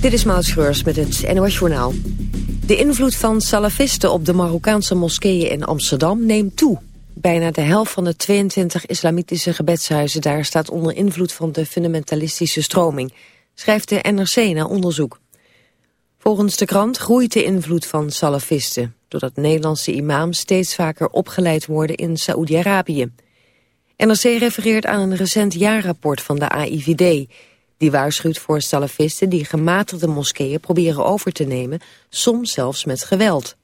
Dit is Maud Schreurs met het NOS Journaal. De invloed van salafisten op de Marokkaanse moskeeën in Amsterdam neemt toe. Bijna de helft van de 22 islamitische gebedshuizen daar staat onder invloed van de fundamentalistische stroming, schrijft de NRC na onderzoek. Volgens de krant groeit de invloed van salafisten, doordat Nederlandse imams steeds vaker opgeleid worden in Saoedi-Arabië. NRC refereert aan een recent jaarrapport van de AIVD... die waarschuwt voor salafisten die gematigde moskeeën proberen over te nemen... soms zelfs met geweld.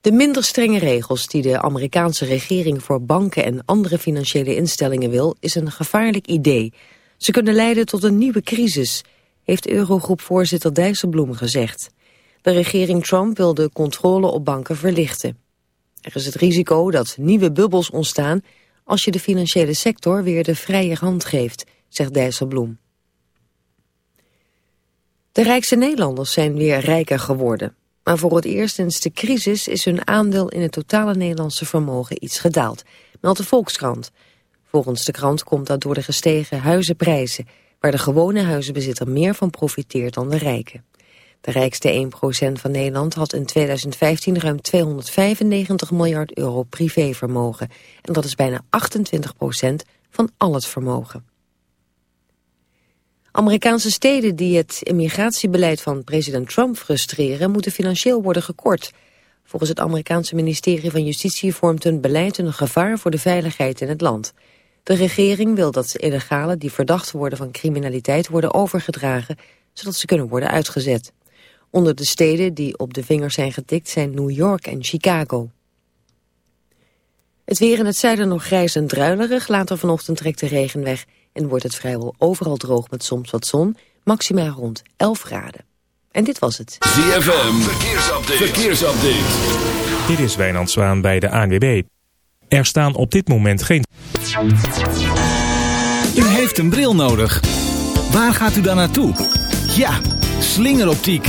De minder strenge regels die de Amerikaanse regering voor banken en andere financiële instellingen wil, is een gevaarlijk idee. Ze kunnen leiden tot een nieuwe crisis, heeft Eurogroepvoorzitter Dijsselbloem gezegd. De regering Trump wil de controle op banken verlichten. Er is het risico dat nieuwe bubbels ontstaan als je de financiële sector weer de vrije hand geeft, zegt Dijsselbloem. De rijkste Nederlanders zijn weer rijker geworden. Maar voor het eerst sinds de crisis is hun aandeel in het totale Nederlandse vermogen iets gedaald, meldt de Volkskrant. Volgens de krant komt dat door de gestegen huizenprijzen, waar de gewone huizenbezitter meer van profiteert dan de rijken. De rijkste 1% van Nederland had in 2015 ruim 295 miljard euro privévermogen. En dat is bijna 28% van al het vermogen. Amerikaanse steden die het immigratiebeleid van president Trump frustreren... moeten financieel worden gekort. Volgens het Amerikaanse ministerie van Justitie vormt hun beleid een gevaar voor de veiligheid in het land. De regering wil dat illegalen die verdacht worden van criminaliteit worden overgedragen... zodat ze kunnen worden uitgezet. Onder de steden die op de vingers zijn getikt zijn New York en Chicago. Het weer in het zuiden nog grijs en druilerig. Later vanochtend trekt de regen weg en wordt het vrijwel overal droog met soms wat zon. Maxima rond 11 graden. En dit was het. ZFM, verkeersupdate. verkeersupdate. Dit is Wijnand Zwaan bij de ANWB. Er staan op dit moment geen... U heeft een bril nodig. Waar gaat u dan naartoe? Ja, slingeroptiek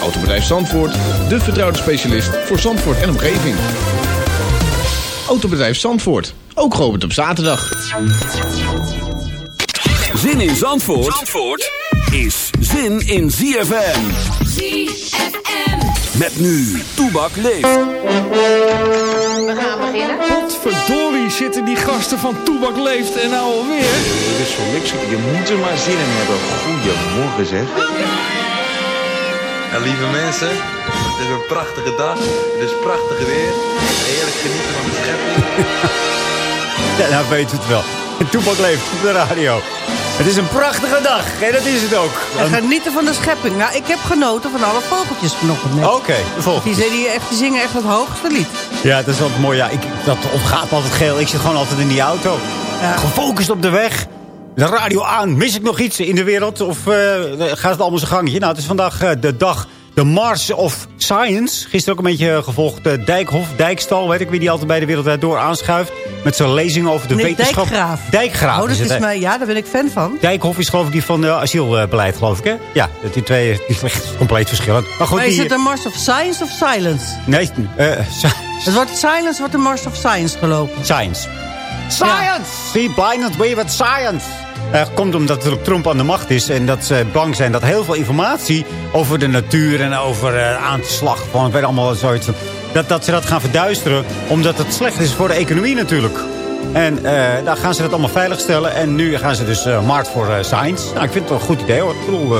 Autobedrijf Zandvoort, de vertrouwde specialist voor Zandvoort en omgeving. Autobedrijf Zandvoort, ook geopend op zaterdag. Zin in Zandvoort, Zandvoort is zin in ZFM. ZFM. Met nu, Toebak leeft. We gaan beginnen. Potverdorie zitten die gasten van Toebak leeft en nou alweer. Dit is voor niks. Je moet er maar zin in hebben. Goedemorgen zeg. Ja, lieve mensen, het is een prachtige dag. Het is prachtig weer. Heerlijk genieten van de schepping. ja, nou weet het wel. Toepak leeft op de radio. Het is een prachtige dag en dat is het ook. En genieten van de schepping. Nou, ik heb genoten van alle vogeltjes vanochtend. Oké, okay, de vogeltjes. Die, die, echt, die, zingen echt het hoogste lied. Ja, dat is wel mooi. Ja, ik, dat ontgaat me altijd geel. Ik zit gewoon altijd in die auto. Ja. Gefocust op de weg. De radio aan. Mis ik nog iets in de wereld? Of uh, gaat het allemaal zijn gangje? Nou, het is vandaag uh, de dag de Mars of Science. Gisteren ook een beetje gevolgd. De Dijkhof, Dijkstal, weet ik wie die altijd bij de wereld door aanschuift. Met zijn lezing over de nee, wetenschap. Dijkgraaf. Dijkgraaf. Oh, dat is, mij, ja, daar ben ik fan van. Dijkhof is geloof ik die van uh, asielbeleid, geloof ik, hè? Ja, die twee die echt compleet verschillend. Maar, goed, maar is die, het de Mars of Science of Silence? Nee, uh, het wordt Silence wordt de Mars of Science gelopen. Science. Science! Ja. See, blinded way with science. Uh, komt omdat natuurlijk Trump aan de macht is. En dat ze bang zijn dat heel veel informatie over de natuur en over uh, aanslag van weet allemaal zoiets. Dat, dat ze dat gaan verduisteren. Omdat het slecht is voor de economie natuurlijk. En uh, daar gaan ze dat allemaal veiligstellen. En nu gaan ze dus Markt voor Science. Nou, ik vind het wel een goed idee hoor. Ik bedoel,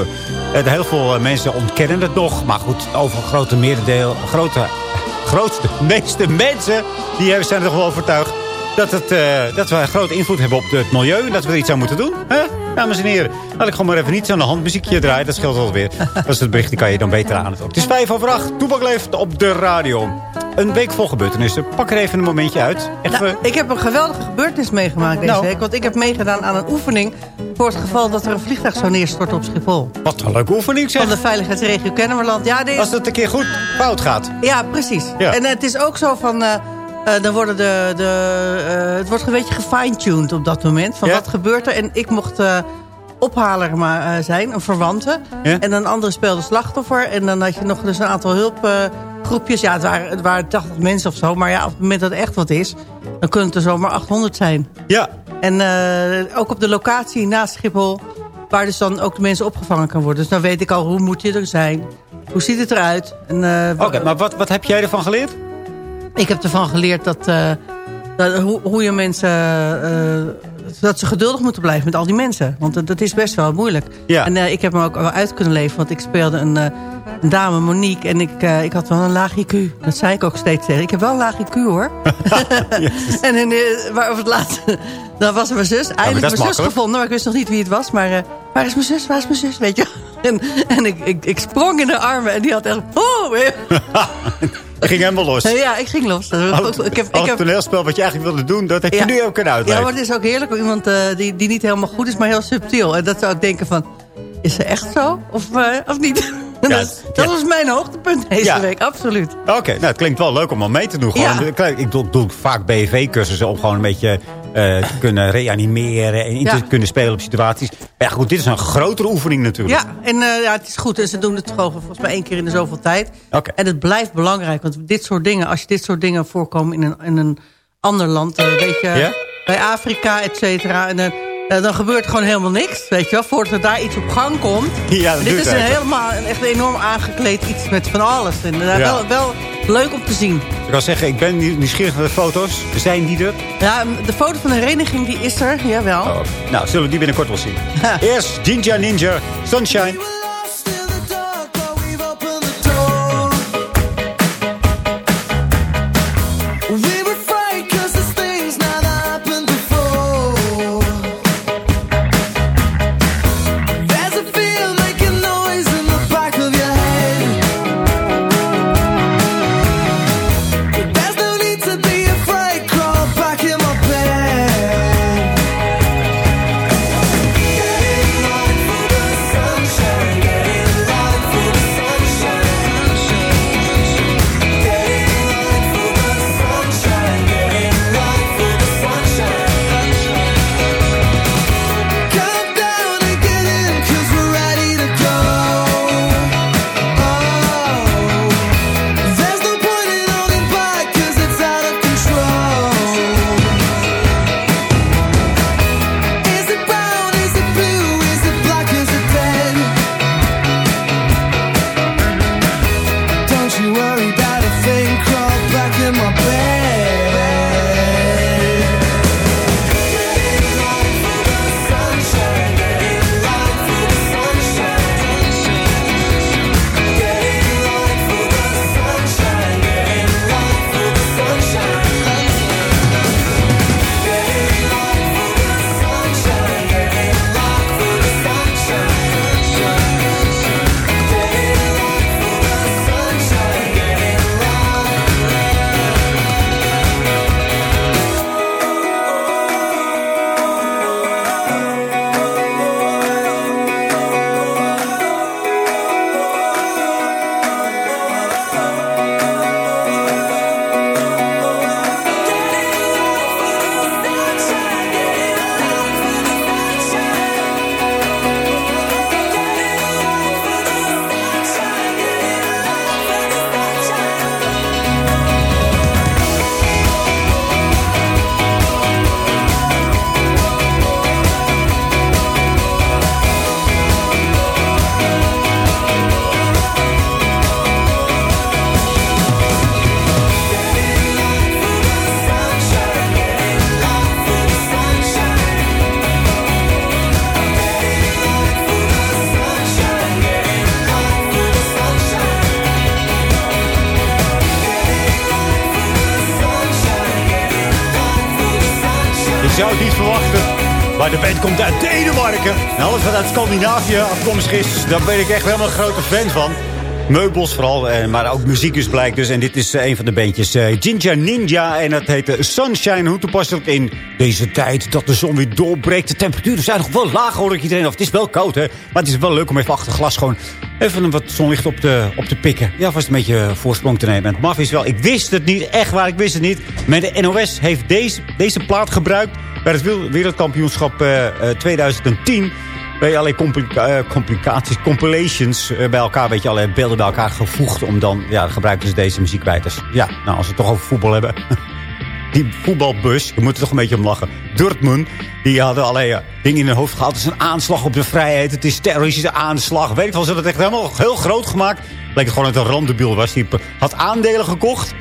heel veel mensen ontkennen het nog. Maar goed, over grote meerdeel, grote, grootste, meeste mensen... die zijn er toch wel overtuigd dat, het, uh, dat we een grote invloed hebben op het milieu. En dat we er iets aan moeten doen. Hè? Dames en heren, laat ik gewoon maar even niet aan de hand muziekje draaien. Dat scheelt alweer. Dat is het bericht, die kan je dan beter aan het ook. Het is vijf over acht. Toebak leeft op de radio. Een week vol gebeurtenissen. Pak er even een momentje uit. Echt, nou, ik heb een geweldige gebeurtenis meegemaakt deze Nou. week. Want ik heb meegedaan aan een oefening... voor het geval dat er een vliegtuig zou neerstorten op Schiphol. Wat een leuke oefening zeg. Van de veiligheidsregio Kennemerland. Ja, deze... Als het een keer goed fout gaat. Ja, precies. Ja. En het is ook zo van... Uh, uh, dan worden de, de, het wordt een beetje gefine-tuned op dat moment. Van Ja. wat gebeurt er? En ik mocht ophaler maar, zijn, een verwante. Ja. En een andere speelde slachtoffer. En dan had je nog dus een aantal hulpgroepjes. ja, het waren, het waren 80 mensen of zo. Maar ja, op het moment dat het echt wat is... dan kunnen het er zomaar 800 zijn. Ja. En ook op de locatie naast Schiphol... waar dus dan ook de mensen opgevangen kan worden. Dus dan weet ik al, hoe moet je er zijn? Hoe ziet het eruit? Oké, okay, maar wat, wat heb jij ervan geleerd? Ik heb ervan geleerd dat... Uh, dat hoe, hoe, je mensen... Uh, dat ze geduldig moeten blijven met al die mensen. Want dat, dat is best wel moeilijk. Ja. En uh, ik heb me ook wel uit kunnen leven. Want ik speelde een, een dame, Monique. En ik, ik had wel een laag IQ. Dat zei ik ook steeds tegen. Ik heb wel een laag IQ hoor. en in, het laatste... Dan was mijn zus. Eindelijk ja, mijn zus gevonden. Maar ik wist nog niet wie het was. Maar waar is mijn zus? Waar is mijn zus? Weet je En, en ik, ik, ik, sprong in de armen. En die had echt... Oh, ging helemaal los. Ja, ik ging los. Al, ik heb, ik heb, toneelspel wat je eigenlijk wilde doen, dat heb je ja, nu ook kunnen uitleggen. Ja, maar het is ook heerlijk om iemand uh, die, die niet helemaal goed is, maar heel subtiel. En dat zou ik denken van, is ze echt zo? Of, uh, of niet? Ja, dat, dat ja. was mijn hoogtepunt deze ja. week, absoluut. Oké, okay, nou, het klinkt wel leuk om al mee te doen. Gewoon, Ik doe, doe vaak BV-cursussen om gewoon een beetje uh, te kunnen reanimeren... en in te kunnen spelen op situaties. Maar ja, goed, dit is een grotere oefening natuurlijk. Ja, en uh, ja, het is goed. En ze doen het gewoon volgens mij één keer in de zoveel tijd. Okay. En het blijft belangrijk, want dit soort dingen... als je dit soort dingen voorkomen in een, in een ander land... Uh, weet je, bij Afrika, et cetera... En, uh, dan gebeurt er gewoon helemaal niks, weet je wel. Voordat er daar iets op gang komt. Ja, dat dit is een helemaal een echt enorm aangekleed iets met van alles. En wel, wel leuk om te zien. Ik kan zeggen, ik ben nieuwsgierig naar de foto's. Zijn die er? Ja, de foto van de hereniging die is er, jawel. Oh. Nou, zullen we die binnenkort wel zien. Eerst Ninja, Sunshine. Sunshine daar ben ik echt helemaal een grote fan van. Meubels vooral, eh, maar ook muziek is blijkt dus. En dit is eh, een van de bandjes. eh, Jinja Ninja. En dat heet Sunshine. Hoe toepasselijk in deze tijd dat de zon weer doorbreekt. De temperaturen zijn nog wel laag hoor ik iedereen. Of het is wel koud hè. Maar het is wel leuk om even achter glas gewoon even een wat zonlicht op te, op te pikken. Ja, vast een beetje voorsprong te nemen. En het maf is wel, ik wist het niet. Echt waar, ik wist het niet. Maar de NOS heeft deze, deze plaat gebruikt bij het Wereld- wereldkampioenschap eh, eh, 2010 ben je complica- eh, complicaties, compilations eh, bij elkaar, weet je, allerlei beelden bij elkaar gevoegd om dan, ja, gebruiken ze deze muziek bij. Dus ja, nou, als we het toch over voetbal hebben. Die voetbalbus, je moet er toch een beetje om lachen. Dortmund, die hadden allerlei eh, dingen in hun hoofd gehad. Het is een aanslag op de vrijheid, het is terroristische aanslag. Weet ik wel, ze hebben het echt helemaal heel groot gemaakt. Leek het gewoon dat een randebiel was. Die had aandelen gekocht.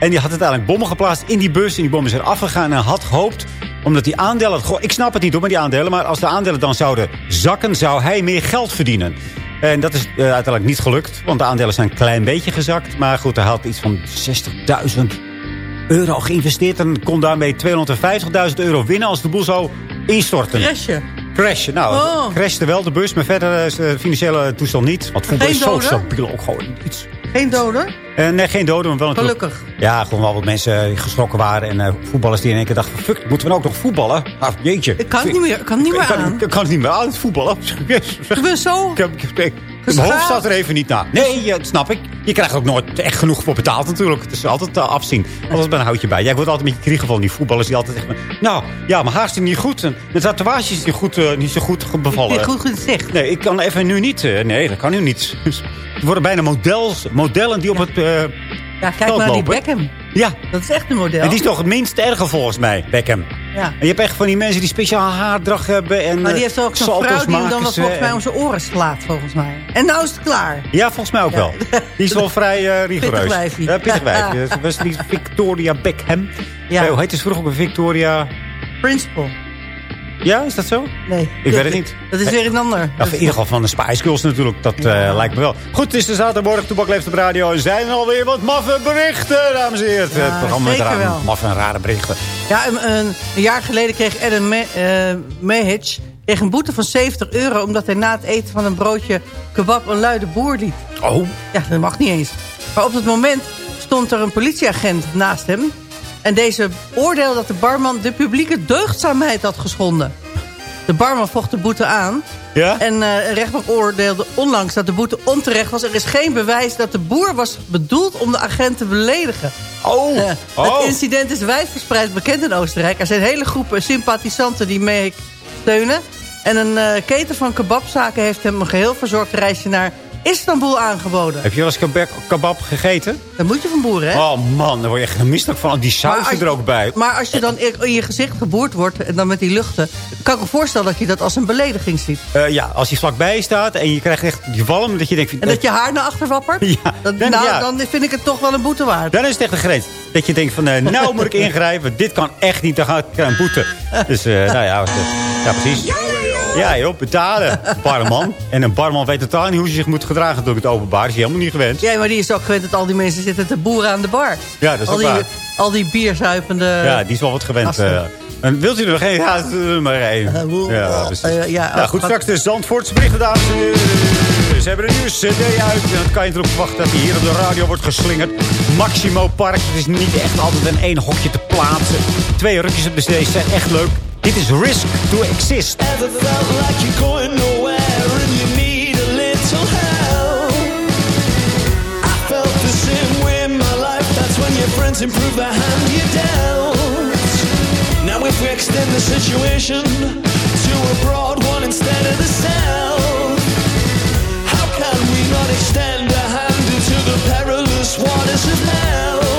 En die had uiteindelijk bommen geplaatst in die bus. En die bommen zijn afgegaan en had gehoopt omdat die aandelen... Goh, ik snap het niet hoor, met die aandelen. Maar als de aandelen dan zouden zakken, zou hij meer geld verdienen. En dat is eh, uiteindelijk niet gelukt. Want de aandelen zijn een klein beetje gezakt. Maar goed, hij had iets van 60.000 euro geïnvesteerd. En kon daarmee 250.000 euro winnen als de boel zou instorten. Crashen. Crashen. Nou, Oh. crashte wel de bus. Maar verder is de financiële toestand niet. Want voetbal Geen is zo doden? stabiel ook gewoon iets. Geen doden? Eh, nee, geen doden, maar wel natuurlijk... Gelukkig. Ja, gewoon wel wat mensen die geschrokken waren. En eh, voetballers die in één keer dachten... Fuck, moeten we nou ook nog voetballen? Ah, jeetje. Ik kan het niet meer, kan niet meer Ik kan, aan. ik kan het niet meer aan, het voetballen. Ik ben zo... Ik heb, ik, ik- mijn hoofd staat er even niet na. Nee, ja, dat snap ik. Je krijgt er ook nooit echt genoeg voor betaald natuurlijk. Het is altijd eh, afzien. Altijd bij een houtje bij. Jij wordt altijd een beetje kriegen van die voetballers die altijd zeggen... Nou, ja, mijn haar is niet goed. En de tatoeage is niet, goed, eh, niet zo goed bevallen. Niet goed gezegd. Nee, ik kan even nu niet. eh, nee, dat kan nu niet. Het worden bijna models, modellen die op het... Ja, kijk maar naar die. Beckham. Ja, Dat is echt een model. en die is toch het minst erge volgens mij, Beckham. Ja. En je hebt echt van die mensen die speciaal haardrag hebben. En, Maar die eh, heeft ook zo'n vrouw die hem dan wat volgens mij om zijn oren slaat, volgens mij. En nou is het klaar. Ja, volgens mij ook wel. Die is wel vrij eh rigoureus. Pittig. Ja, wijfje. Dat was die Victoria Beckham. Ja. Hoe heet ze vroeger ook Victoria... Principal. Ja, is dat zo? Nee. Ik weet het niet. Dat is weer een ander. Ja, in ieder geval van de Spice Girls natuurlijk. Dat eh, lijkt me wel. Goed, het is de zaterdagmorgen. Toebak leeft op radio. Er zijn alweer wat maffe berichten, dames en heren. Ja, het programma met wel. maffe en rare berichten. Ja, een, een, een jaar geleden kreeg Adam Me eh, Mehic kreeg een boete van 70 euro... omdat hij na het eten van een broodje kebab een luide boer liet. Oh. Ja, dat mag niet eens. Maar op het moment stond er een politieagent naast hem... en deze oordeelde dat de barman de publieke deugdzaamheid had geschonden. De barman vocht de boete aan... Ja? En een rechtbank oordeelde onlangs dat de boete onterecht was. Er is geen bewijs dat de boer was bedoeld om de agent te beledigen. Oh. Oh. Het incident is wijdverspreid bekend in Oostenrijk. Er zijn hele groepen sympathisanten die mee steunen. En een eh, keten van kebabzaken heeft hem een geheel verzorgd reisje naar Istanbul aangeboden. Heb je wel eens kebab, kebab gegeten? Dat moet je van boeren, hè? Oh man, daar word je echt misselijk van. Die saus er ook bij. Maar als je dan in je gezicht geboerd wordt en dan met die luchten... kan ik me voorstellen dat je dat als een belediging ziet. Eh, ja, als je vlakbij staat en je krijgt echt die walm... dat je denkt... En dat je haar naar achter wappert? Ja, dan, dan- nou, ja. dan vind ik het toch wel een boete waard. Dan is het echt de grens. Dat je denkt van, eh, nou moet ik ingrijpen. Dit kan echt niet, dan ga ik een boete. Dus, eh, nou ja, eh, ja, precies. Ja, joh, betalen. Barman. En een barman weet totaal niet hoe ze zich moet gedragen door het openbaar. Is hij helemaal niet gewend. Ja, maar die is ook gewend dat al die mensen zitten te boeren aan de bar. Ja, dat is al ook die, waar. Al die bierzuipende... Ja, die is wel wat gewend. Eh. en wilt u er nog één? Ja, doe er maar één. woe- Ja, precies. eh, ja, nou, goed, straks de Zandvoortse berichten, dames en heren. Ze hebben een nieuwe cd uit. En dan kan je erop verwachten dat die hier op de radio wordt geslingerd. Maximo Park. Het is niet echt altijd in één hokje te plaatsen. Twee rukjes op de cd zijn echt leuk. Dit is Risk to Exist. Ever felt like you're going nowhere and you need a little help? I felt the same way in my life. That's when your friends improve the hand you dealt. Now if we extend the situation to a broad one instead of the south, how can we not extend a hand into the perilous waters of hell?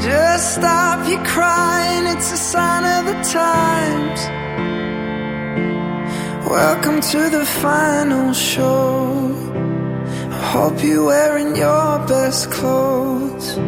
Just stop your crying, it's a sign of the times. Welcome to the final show. I hope you're wearing your best clothes.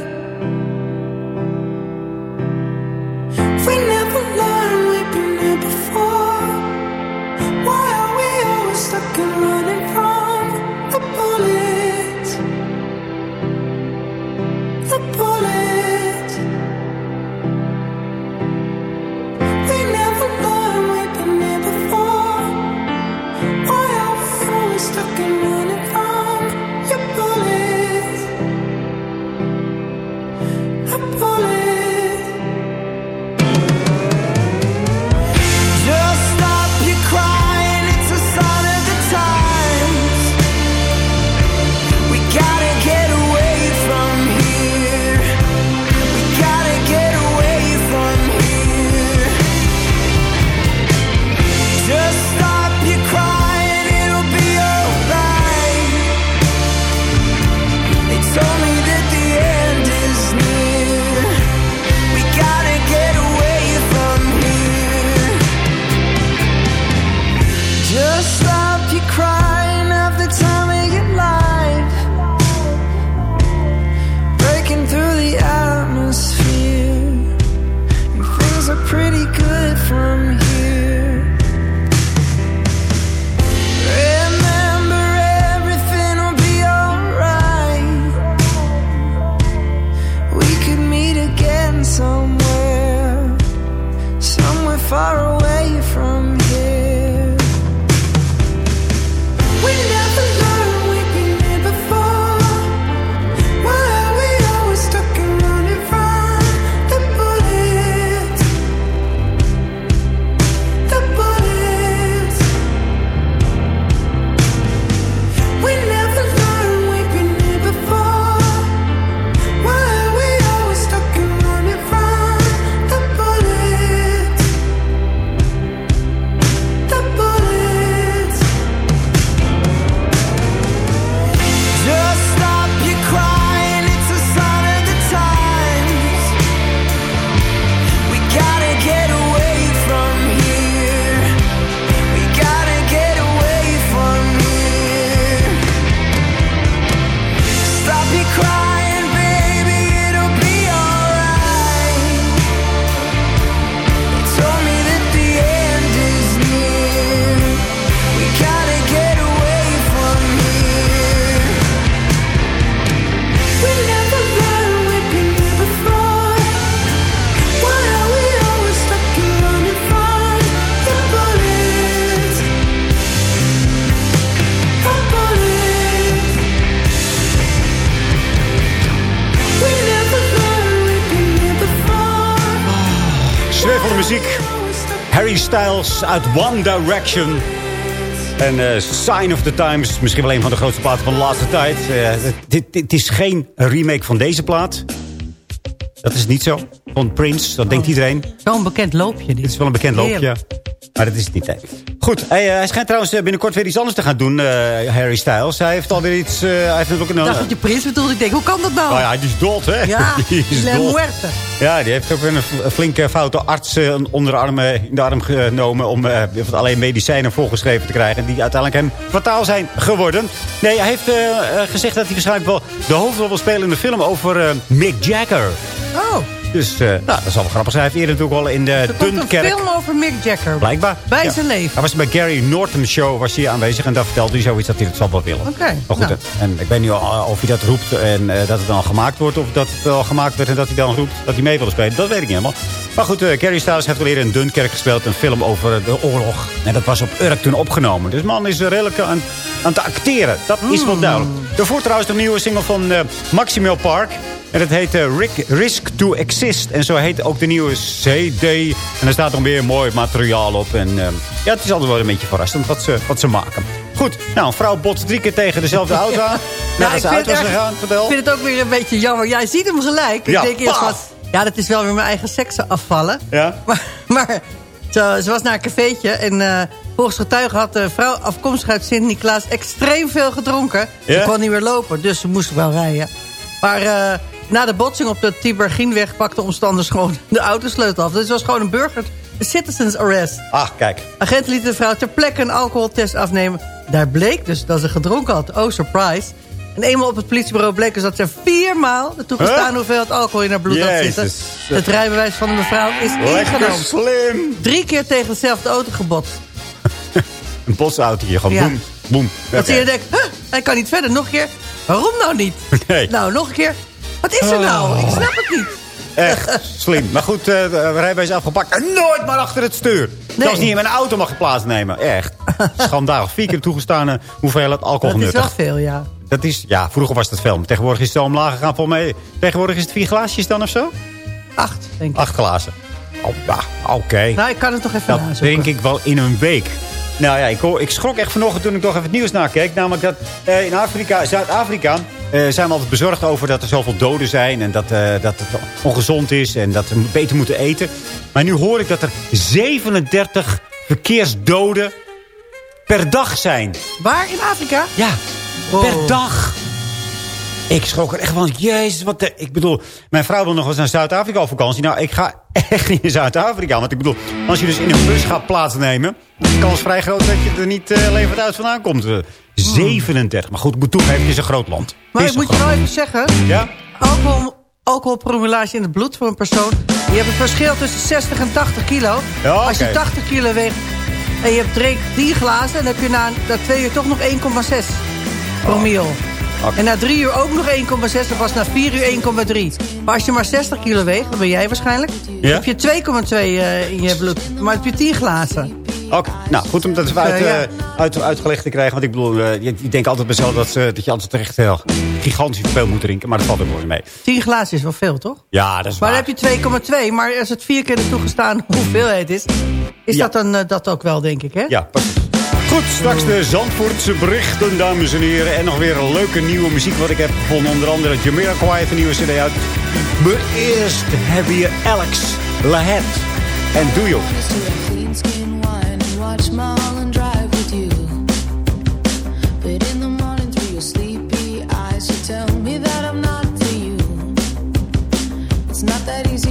Uit One Direction. En eh, Sign of the Times, misschien wel een van de grootste platen van de laatste tijd. Eh, dit, dit is geen remake van deze plaat. Dat is niet zo. Van Prince, dat denkt iedereen. Zo'n bekend loopje. Dit Het is wel een bekend loopje. Maar dat is het niet. Goed, hij, eh, hij schijnt trouwens eh, binnenkort weer iets anders te gaan doen, eh, Harry Styles. Hij heeft alweer iets... eh, hij heeft ook een... Ik dacht dat je Prins bedoelde. Ik denk, hoe kan dat nou? Nou ja, die is dood, hè? Ja, die is La dood. Muerte. Ja, die heeft ook weer een fl- flinke foute arts eh, onder de arm, in de arm genomen... om alleen medicijnen voorgeschreven te krijgen... die uiteindelijk hem fataal zijn geworden. Nee, hij heeft gezegd dat hij waarschijnlijk wel de hoofdrol wil spelen in de film over Mick Jagger. Oh, Dus eh, nou, dat zal wel grappig zijn. Hij heeft eerder natuurlijk al in de er komt een film over Mick Jagger. Blijkbaar. Bij Ja. zijn leven. Hij was bij Gary Norton Show was hij aanwezig. En daar vertelde hij zoiets dat hij het zal wel willen. Oké, Maar goed, nou. het- en ik weet niet al- of hij dat roept en eh, dat het dan gemaakt wordt. Of dat het al gemaakt werd en dat hij dan roept dat hij mee wil spelen. Dat weet ik niet helemaal. Maar goed, eh, Gary Styles heeft al eerder in Dunkerque gespeeld. Een film over eh, de oorlog. En dat was op Urk toen opgenomen. Dus man is er redelijk aan, aan het acteren. Dat is wel duidelijk. Daarvoor trouwens de nieuwe single van eh Maximo Park. En dat heet eh, Rick, Risk to Exist. En zo heet ook de nieuwe CD. En er staat dan weer mooi materiaal op. En eh, ja, het is altijd wel een beetje verrassend wat ze, wat ze maken. Goed, nou, een vrouw botst drie keer tegen dezelfde auto aan. Nou, Nadat ik ze vind uit was het erg- gegaan. Ik vind het ook weer een beetje jammer. Jij ziet hem gelijk. Ja, ik denk eerst paf. wat... Ja, dat is wel weer mijn eigen seksen afvallen. Ja? Maar, maar ze, ze was naar een cafeetje. En eh, volgens getuigen had de vrouw afkomstig uit Sint-Niklaas extreem veel gedronken. Ja? Ze kon niet meer lopen, dus ze moest wel rijden. Maar eh, na de botsing op de Tibergienweg pakten omstanders gewoon de autosleutel af. Dus het was gewoon een burger citizens arrest. Ah, kijk. Agenten lieten de vrouw ter plekke een alcoholtest afnemen. Daar bleek dus dat ze gedronken had. Oh, surprise. En eenmaal op het politiebureau bleek dus dat ze viermaal... de toegestaan Huh? hoeveelheid alcohol in haar bloed had zitten. Het rijbewijs van de mevrouw is Lekker ingenomen. slim. Drie keer tegen dezelfde auto gebotst. Een botsauto hier, gewoon Ja. boem, boem. Dat zie je denkt, huh, hij kan niet verder. Nog een keer. Waarom nou niet? Nee. Nou, nog een keer. Wat is er nou? Ik snap het niet. Echt slim. Maar goed, eh, de rijbewijs afgepakt. En nooit maar achter het stuur. Zelfs niet in mijn auto mag plaatsnemen. Echt. Schandalig. Vier keer toegestane hoeveelheid alcohol Dat is wel veel, ja. Dat is, ja, vroeger was dat veel. Maar Tegenwoordig is het al omlaag gegaan. Volgens mij, tegenwoordig is het vier glaasjes dan of zo? Acht, denk ik. Acht glazen. Oh, ja, oké. Nou, ik kan het toch even Dat nazoeken. drink ik wel in een week. Nou ja, ik, hoor, ik schrok echt vanochtend toen ik toch even het nieuws nakeek. Namelijk dat eh, in Afrika, Zuid-Afrika eh, zijn we altijd bezorgd over dat er zoveel doden zijn. En dat, eh, dat het ongezond is en dat we beter moeten eten. Maar nu hoor ik dat er 37 verkeersdoden per dag zijn. Waar in Afrika? Ja, Oh. per dag. Ik schrok er echt van, jezus, wat de... Ik bedoel, mijn vrouw wil nog eens naar Zuid-Afrika op vakantie. Nou, ik ga echt niet naar Zuid-Afrika. Want ik bedoel, als je dus in een bus gaat plaatsnemen... is de kans vrij groot dat je er niet eh levend uit vandaan komt. Eh, 37. Maar goed, ik moet toegeven, het is een groot land. Maar ik moet je wel even zeggen... Ja? alcohol, alcoholpromillage in het bloed voor een persoon. Je hebt een verschil tussen 60 en 80 kilo. Ja, Als je oké. 80 kilo weegt en je hebt drinkt 10 glazen... dan heb je na, na twee uur toch nog 1,6 promil. En na drie uur ook nog 1,6 en pas na vier uur 1,3. Maar als je maar 60 kilo weegt, dat ben jij waarschijnlijk... Ja? heb je 2,2 eh, in je bloed. Maar heb je 10 glazen. Oké, nou goed om dat even uit, ja. eh, uit, uitgelegd te krijgen. Want ik bedoel, eh, je, je denkt altijd mezelf dat, dat je altijd echt heel gigantisch veel moet drinken. Maar dat valt er mooi mee. 10 glazen is wel veel, toch? Ja, dat is Maar waar. dan heb je 2,2. Maar als het vier keer de toegestaan hoeveelheid is... is Ja. dat dan eh, dat ook wel, denk ik, hè? Ja, precies. Goed, straks de Zandvoortse berichten, dames en heren. En nog weer een leuke nieuwe muziek wat ik heb gevonden. Onder andere Jamiroquai heeft een nieuwe cd uit. Maar eerst hebben we Alex Lahet. En Do It's not that easy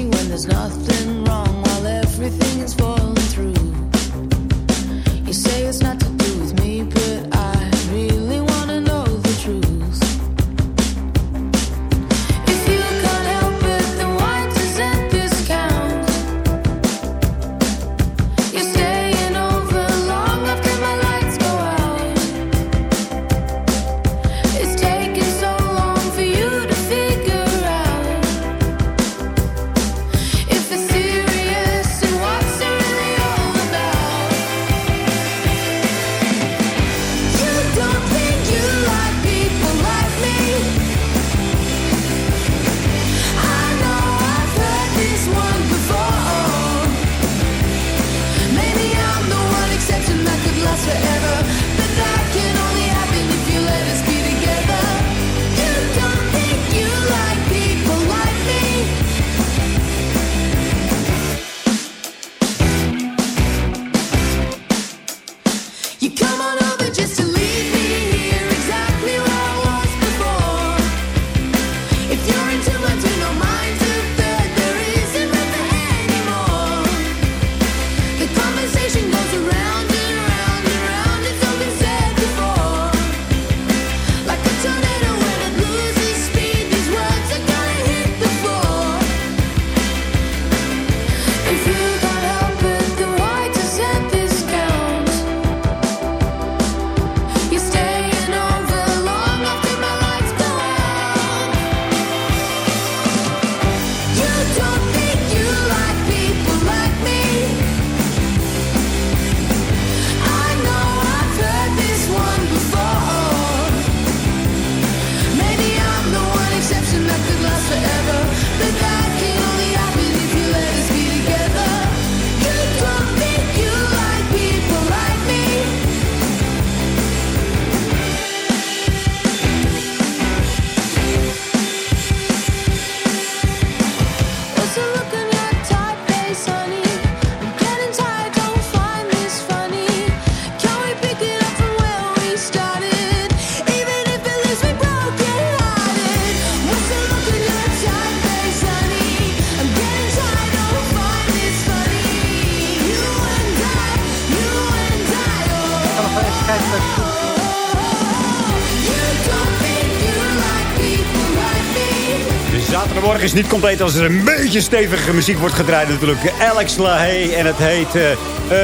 is niet compleet als er een beetje stevige muziek wordt gedraaid. Natuurlijk Alex LaHaye en het heet eh,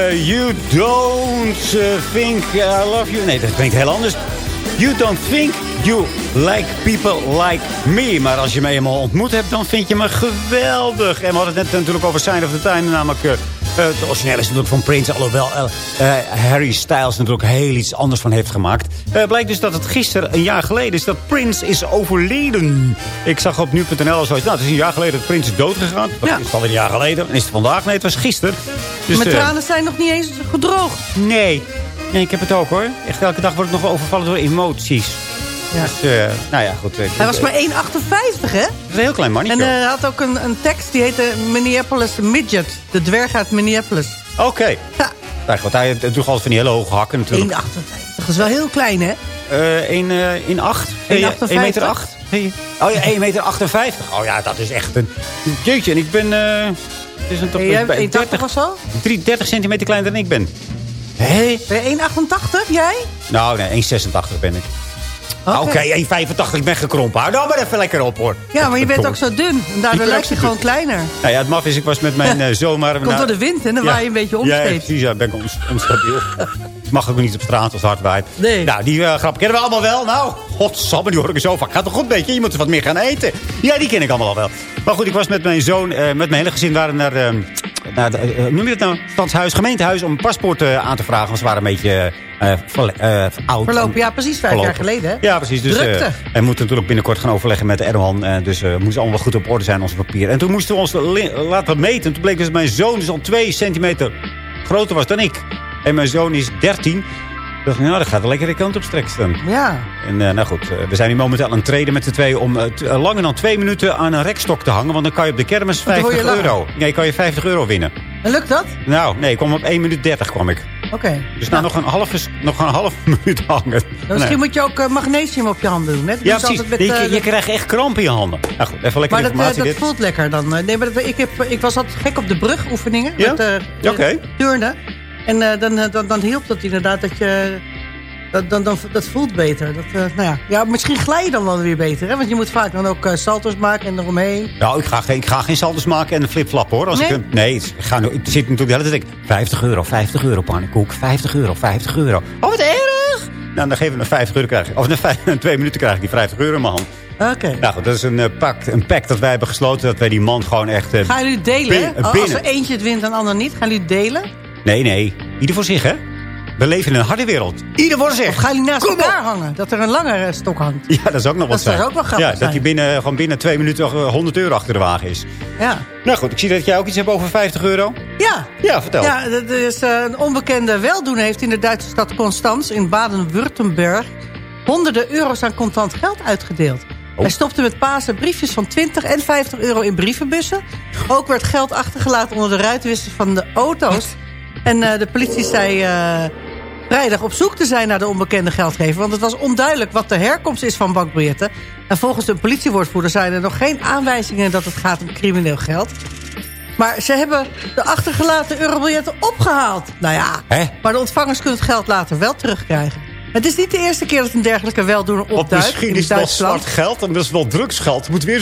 eh, You Don't eh, Think I Love You. Nee, dat klinkt heel anders. You Don't Think You Like People Like Me. Maar als je me eenmaal ontmoet hebt, dan vind je me geweldig. En we hadden het net natuurlijk over Sign of the Time. Namelijk, het origineel is natuurlijk van Prince. Alhoewel eh, eh, Harry Styles natuurlijk heel iets anders van heeft gemaakt. Eh blijkt dus dat het gisteren, een jaar geleden, is dat Prince is overleden. Ik zag op nu.nl al zoiets. Nou, het is een jaar geleden dat Prince is doodgegaan. Dat is alweer een jaar geleden. En is het vandaag? Nee, het was gisteren. Dus, Mijn tranen zijn nog niet eens gedroogd. Nee. Nee, ik heb het ook hoor. Echt elke dag word ik nog overvallen door emoties. Ja. Dus, eh, nou ja, goed. ik- Hij was maar 1,58, hè? Dat is een heel klein mannetje. En eh, hij had ook een, een tekst die heette Minneapolis Midget. De dwerg uit Minneapolis. Oké. Ja. Nou goed, hij doet altijd van die hele hoge hakken 1,58. natuurlijk. Dat is wel heel klein, hè? Eh, in, eh, in 8. 1,58. 1 meter 8. Oh ja, 1 meter 58. Oh ja, dat is echt een... Jeetje, en ik ben... eh het is een toch jij bent 1,80 of zo? 3 30 centimeter kleiner dan ik ben. Hé? Ben je 1,88? Jij? Nou, nee, 1,86 ben ik. Oké. Oké, 1,85. Ik ben gekrompen. Hou nou maar even lekker op, hoor. Ja, maar je bent ook zo dun. En daardoor lijkt je gewoon kleiner. Nou ja, het maf is, ik was met mijn eh, zoon maar... Komt door de wind, hè? Dan waai je een beetje omsteeds. Ja, precies. Ja, ben ik ons- onstabiel. Het mag ook niet op straat als hard waait. Nee. Nou, die eh, grap kennen we allemaal wel. Nou, godsamme, die hoor ik zo vaak. Gaat toch goed, beetje? Je moet er wat meer gaan eten. Ja, die ken ik allemaal al wel. Maar goed, ik was met mijn zoon, eh, met mijn hele gezin... waren naar, eh, naar hoe noem je het nou? Stadshuis, gemeentehuis... om een paspoort eh, aan te vragen. Want ze waren een beetje eh, eh, oud. Verlopen, ja, precies vijf Verlopen. jaar geleden, hè? Ja, precies. Dus, Drukte. we moeten natuurlijk binnenkort gaan overleggen met Erdogan. dus we moesten allemaal goed op orde zijn, onze papieren. En toen moesten we ons laten meten. En toen bleek dus dat mijn zoon dus al twee centimeter groter was dan ik. En mijn zoon is 13. Dacht, nou, dat gaat de lekkere kant op straks dan. Ja. En eh, nou goed, eh, we zijn nu momenteel aan het treden met de twee... om eh, langer dan twee minuten aan een rekstok te hangen. Want dan kan je op de kermis dan word je 50 langer. euro. Nee, kan je 50 euro winnen. En lukt dat? Nou, nee, ik kwam op 1 minuut 30 kwam ik. Oké. Dus nou, nog, een halve, nog een half minuut hangen. Dan misschien Nee. moet je ook magnesium op je handen doen. Hè? Dat Ja, precies. met, je, je krijgt echt kramp in je handen. Nou goed, even lekker Maar dat, informatie dat dit. voelt lekker dan. Nee, maar dat, ik, heb, ik was altijd gek op de brugoefeningen. Ja? Met, Oké. eh, turnen. En eh, dan, eh, dan, dan hielp dat inderdaad dat je... Dat, dan, dan, dat voelt beter. Dat, eh, nou ja. ja, misschien glij je dan wel weer beter. Hè? Want je moet vaak dan ook eh, salto's maken en eromheen. Nou, ik ga, geen, ik ga geen saldos maken en een flipflap hoor. Als Nee? Ik, een- nee, ik, ga, ik zit natuurlijk de hele tijd te denken, 50 euro, 50 euro pannenkoek, 50 euro, 50 euro. Oh, wat erg! Nou, dan geven we een 50 euro krijg ik. Of vijf- in twee minuten krijg ik die 50 euro in mijn hand. Oké. Nou goed, dat is een, pact, een pact dat wij hebben gesloten. Dat wij die man gewoon echt... eh, Gaan jullie delen? Als er eentje het wint en de ander niet, gaan jullie delen? Nee, nee. Ieder voor zich, hè? We leven in een harde wereld. Ieder voor zich. Of gaan jullie naast elkaar hangen? Dat er een langere stok hangt? Ja, dat is ook nog wat Dat zijn. ook wel grappig Ja, dat hij binnen, gewoon binnen twee minuten eh, 100 euro achter de wagen is. Ja. Nou goed, ik zie dat jij ook iets hebt over 50 euro. Ja. Ja, vertel. Ja, er is eh, een onbekende weldoener heeft in de Duitse stad Constans in Baden-Württemberg honderden euro's aan contant geld uitgedeeld. Oh. Hij stopte met Pasen briefjes van 20 en 50 euro in brievenbussen. Ook werd geld achtergelaten onder de ruitenwissers van de auto's. En eh, de politie zei... eh, vrijdag op zoek te zijn naar de onbekende geldgever. Want het was onduidelijk wat de herkomst is van bankbiljetten. En volgens de politiewoordvoerder zijn er nog geen aanwijzingen dat het gaat om crimineel geld. Maar ze hebben de achtergelaten eurobiljetten opgehaald. Nou ja, maar de ontvangers kunnen het geld later wel terugkrijgen. Het is niet de eerste keer dat een dergelijke weldoener Want opduikt misschien in is het wel zwart geld en dat is wel drugsgeld. Moet weer.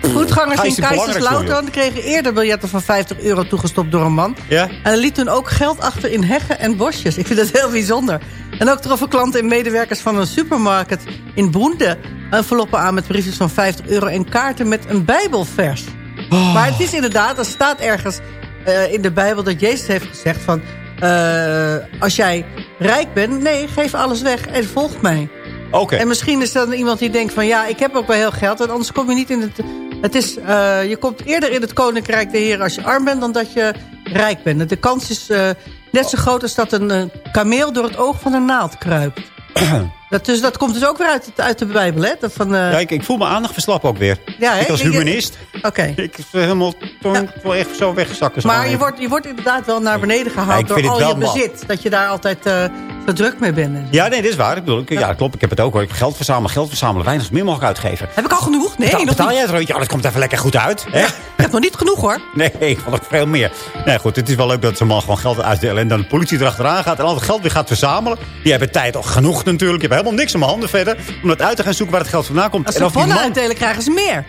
Voetgangers Hij in het belangrijk voor je. Kaiserslautern kregen eerder biljetten van 50 euro toegestopt door een man. Ja? En liet toen ook geld achter in heggen en bosjes. Ik vind dat heel bijzonder. En ook troffen klanten en medewerkers van een supermarkt in Boende... enveloppen aan met briefjes van 50 euro en kaarten met een bijbelvers. Oh. Maar het is inderdaad, er staat ergens eh, in de Bijbel dat Jezus heeft gezegd van... eh, als jij rijk bent, nee, geef alles weg en volg mij. Oké. En misschien is dan iemand die denkt van... ja, ik heb ook wel heel geld en anders kom je niet in het... het is, eh, je komt eerder in het Koninkrijk de Heer als je arm bent... dan dat je rijk bent. De kans is eh, net zo groot als dat een kameel door het oog van een naald kruipt. dat, dus, dat komt dus ook weer uit, het- uit de Bijbel, hè? Dat van, eh, Ja, ik, ik voel mijn aandacht verslappen ook weer. Ja, ik als Ik- humanist. Oké. Ik is helemaal toch wel echt zo wegzakken. zo Maar je wordt, je wordt inderdaad wel naar beneden Ja, gehaald ik door al het je bezit. Dat je daar altijd eh, zo druk mee bent. Ja, nee, dit is waar. Ik bedoel, ik, ja. klopt. Ik heb het ook hoor. Ik geld verzamelen, geld verzamelen. Weinig zo min mogelijk uitgeven. Heb ik al genoeg? Nee, Betaal, nog betaal niet. jij het rondje? Oh, dat komt even lekker goed uit. Hè? Ik heb nog niet genoeg hoor. Nee, ik vond ook veel meer. Nee, goed, het is wel leuk dat zo'n man gewoon geld uitdelen... en dan de politie erachteraan gaat en al het geld weer gaat verzamelen. Die hebben tijd al genoeg natuurlijk. Je hebt helemaal niks in mijn handen verder... om dat uit te gaan zoeken waar het geld vandaan komt. Als en ze man- uitdelen krijgen ze meer.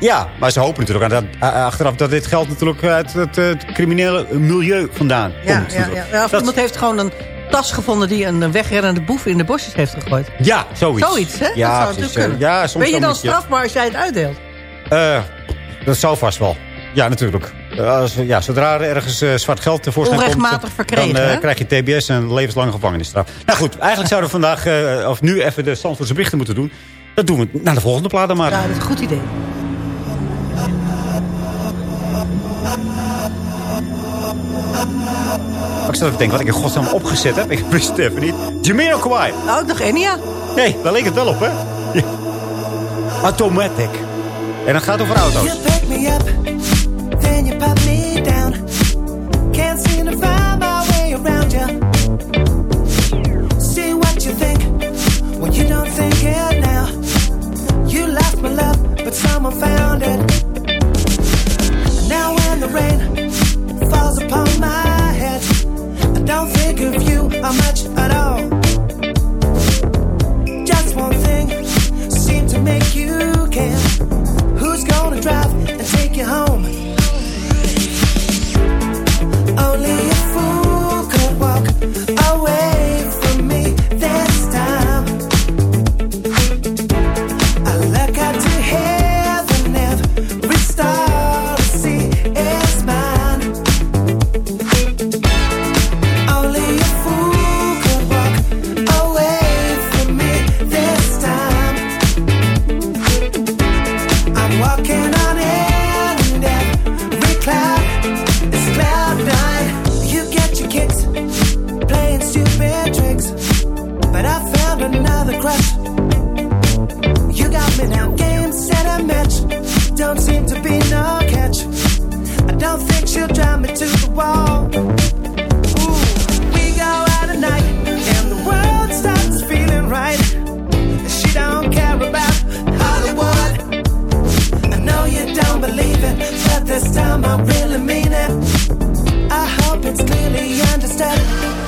Ja, maar ze hopen natuurlijk aan dat, achteraf dat dit geld natuurlijk uit het, eh, het criminele milieu vandaan Ja, komt. ja, ja. of Dat- iemand heeft gewoon een tas gevonden... die een wegrennende boef in de bosjes heeft gegooid. Ja, zoiets. Zoiets, hè? Ja, dat zou natuurlijk kunnen. eh, Ja, soms ben je dan strafbaar als jij het uitdeelt? Eh, dat zou vast wel. Ja, natuurlijk. Als, ja, zodra er ergens eh, zwart geld tevoorschijn komt... Onrechtmatig verkregen, Dan eh, krijg je TBS en levenslange gevangenisstraf. Nou goed, eigenlijk zouden we vandaag, eh, of nu even de Zandvoortse berichten moeten doen. Dat doen we naar de volgende plaat dan maar. Ja, dat is een goed idee. Ik zat even te denken wat ik in godsnaam opgezet heb. Ik wist het even niet. Jamiroquai. Oh, nog Enya? Nee, daar leek het wel op, hè? Ja. Automatic. En dat gaat over auto's. You pick me down. Can't seem to find my way around you. See what you think you don't think it now. You lost my love, but someone found it. Now when the rain falls upon my head, I don't think of you much at all. Just one thing to make you care. Who's gonna drive and take you home? she'll drive me to the wall. Ooh, we go out at night, and the world starts feeling right. She don't care about Hollywood. I know you don't believe it, but this time I really mean it. I hope it's clearly understood.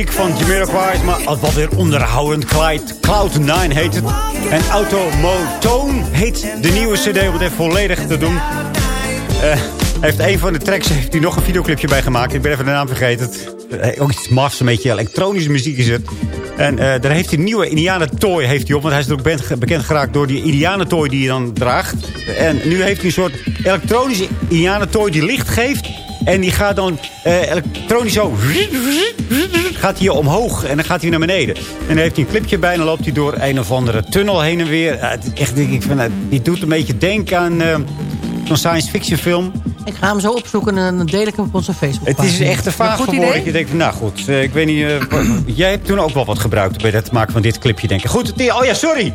Muziek van Jamiroquai. Maar wat weer onderhoudend. Clyde, Cloud9 heet het. En Automotone heet de nieuwe cd om het even volledig te doen. Eh, heeft een van de tracks heeft hij nog een videoclipje bij gemaakt. Ik ben even de naam vergeten. Eh, ook iets mafs, een beetje elektronische muziek is het. En eh, daar heeft hij een nieuwe Indianen-toy heeft hij op. Want hij is ook bekend, geraakt door die Indianen-toy die hij dan draagt. En nu heeft hij een soort elektronische Indianen-toy die licht geeft. En die gaat dan eh, elektronisch zo... Gaat hij omhoog en dan gaat hij naar beneden. En dan heeft hij een clipje bij en dan loopt hij door een of andere tunnel heen en weer. Echt, denk ik, van, nou, die doet een beetje denken aan eh, zo'n science fiction film. Ik ga hem zo opzoeken en dan deel ik hem op onze Facebook. Het is echt te vaag geworden. Je denkt, nou goed, eh, ik weet niet... eh, jij hebt toen ook wel wat gebruikt bij het maken van dit clipje, denk ik. Goed, oh ja, sorry.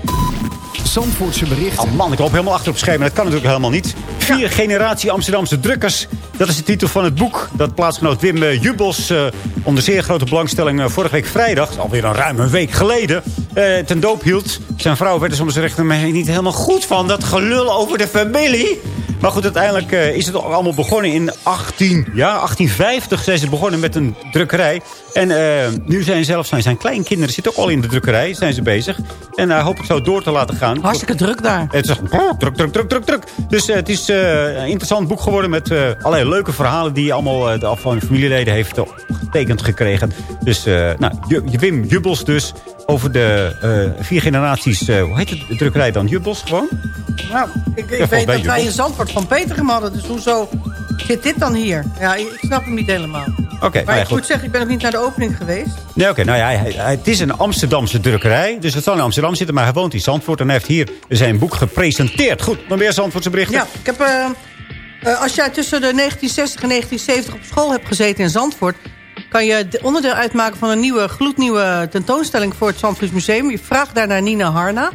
Zandvoortse berichten. Oh man, ik loop helemaal achter op scherm. Dat kan natuurlijk helemaal niet. Vier generatie Amsterdamse drukkers. Dat is de titel van het boek. Dat plaatsgenoot Wim eh, Jubels eh, onder zeer grote belangstelling eh, vorige week vrijdag, alweer een ruim een week geleden, eh, ten doop hield. Zijn vrouw werd er soms recht niet helemaal goed van. Dat gelul over de familie. Maar goed, uiteindelijk eh, is het allemaal begonnen in 18, ja, 1850 zijn ze begonnen met een drukkerij. En eh, nu zijn zelfs zijn, zijn kleinkinderen zitten ook al in de drukkerij, zijn ze bezig. En hij hoopt het zo door te laten gaan. Hartstikke druk daar. Het is druk, druk, druk, druk, druk. Dus eh, het is eh, een interessant boek geworden met eh, allerlei leuke verhalen... die allemaal uh, af van familieleden heeft eh, getekend gekregen. Dus eh, nou, Wim Jubbels dus over de eh, vier generaties... eh, hoe heet het, de drukkerij dan? Jubbels gewoon? Nou, ik, weet dat wij in Zandvoort van Peter hadden. Dus hoezo zit dit dan hier? Ja, ik, snap hem niet helemaal. Oké, maar nou ja, ik goed. moet zeggen, ik ben nog niet naar de opening geweest. Nee, oké. nou ja, hij, hij- het is een Amsterdamse drukkerij. Dus het zal in Amsterdam zitten, maar hij woont in Zandvoort... en hij heeft hier zijn boek gepresenteerd. Goed, nog meer Zandvoortse berichten? Ja, ik heb... eh, als jij tussen de 1960 en 1970 op school hebt gezeten in Zandvoort... kan je de- onderdeel uitmaken van een nieuwe, gloednieuwe tentoonstelling... voor het Zandvoorts Museum. Je vraagt daar naar Nina Harna.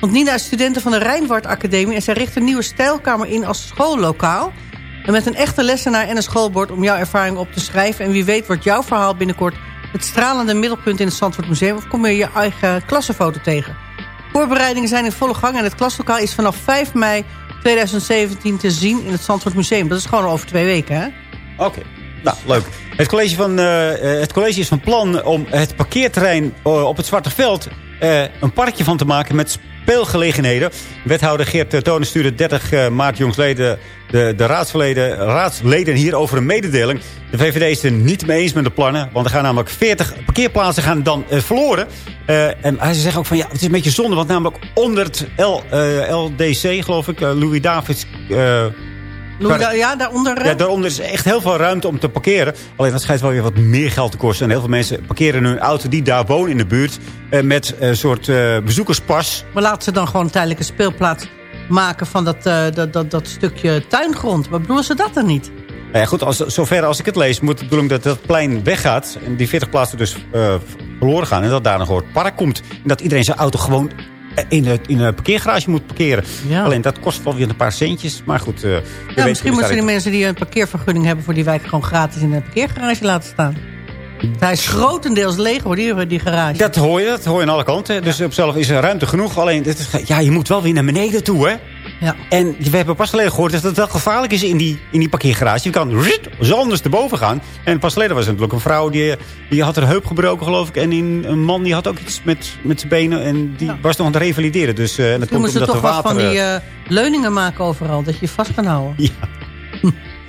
Want Nina is studenten van de Rijnwaard Academie... en zij richt een nieuwe stijlkamer in als schoollokaal. En met een echte lessenaar en een schoolbord om jouw ervaring op te schrijven. En wie weet wordt jouw verhaal binnenkort het stralende middelpunt in het Zandvoort Museum... of kom je je eigen klassenfoto tegen. Voorbereidingen zijn in volle gang en het klaslokaal is vanaf 5 mei 2017 te zien in het Zandvoort Museum. Dat is gewoon over twee weken, hè? Oké, nou leuk. Het college, van, eh, eh, het college is van plan om het parkeerterrein eh, op het Zwarte Veld... een parkje van te maken met speelgelegenheden. Wethouder Geert Tonen stuurde 30 eh, maart jongsleden de, de raadsleden, raadsleden hierover een mededeling. De VVD is er niet mee eens met de plannen. Want er gaan namelijk 40 parkeerplaatsen gaan dan verloren. Eh, en hij zegt ook van ja, het is een beetje zonde. Want namelijk onder het L, LDC, geloof ik, Louis Davids... eh, da- ja, daaronder... eh, ja, daaronder is echt heel veel ruimte om te parkeren. Alleen dat schijnt wel weer wat meer geld te kosten. En heel veel mensen parkeren hun auto die daar wonen in de buurt... eh, met een soort eh, bezoekerspas. Maar laten ze dan gewoon een tijdelijke speelplaats maken van dat, eh, dat, dat, dat stukje tuingrond. Maar bedoelen ze dat dan niet? Nou ja, goed, als, zover als ik het lees, moet de bedoeling dat dat plein weggaat. En die 40 plaatsen dus eh, verloren gaan. En dat daar nog een park komt. En dat iedereen zijn auto gewoon in, het, in een parkeergarage moet parkeren. Alleen dat kost wel weer een paar centjes. Maar goed, eh, Ja, misschien moeten ze daar- mensen die een parkeervergunning hebben... voor die wijk gewoon gratis in een parkeergarage laten staan. Hij is grotendeels leeg hoor, die, die garage. Dat hoor je, dat hoor je aan alle kanten. Dus op zelf is er ruimte genoeg. Alleen, dit is, ja, je moet wel weer naar beneden toe, hè? Ja. En we hebben pas geleden gehoord dat het wel gevaarlijk is in die, in die parkeergarage. Je kan zo anders erboven gaan. En pas geleden was er natuurlijk een vrouw die, die had haar heup gebroken, geloof ik. En in, een man die had ook iets met, met zijn benen. En die was nog aan het revalideren. Dus eh, en dat komt moesten ze omdat toch wat van die eh, eh, leuningen maken overal. Dat je je vast kan houden. Ja.